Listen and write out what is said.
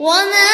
我们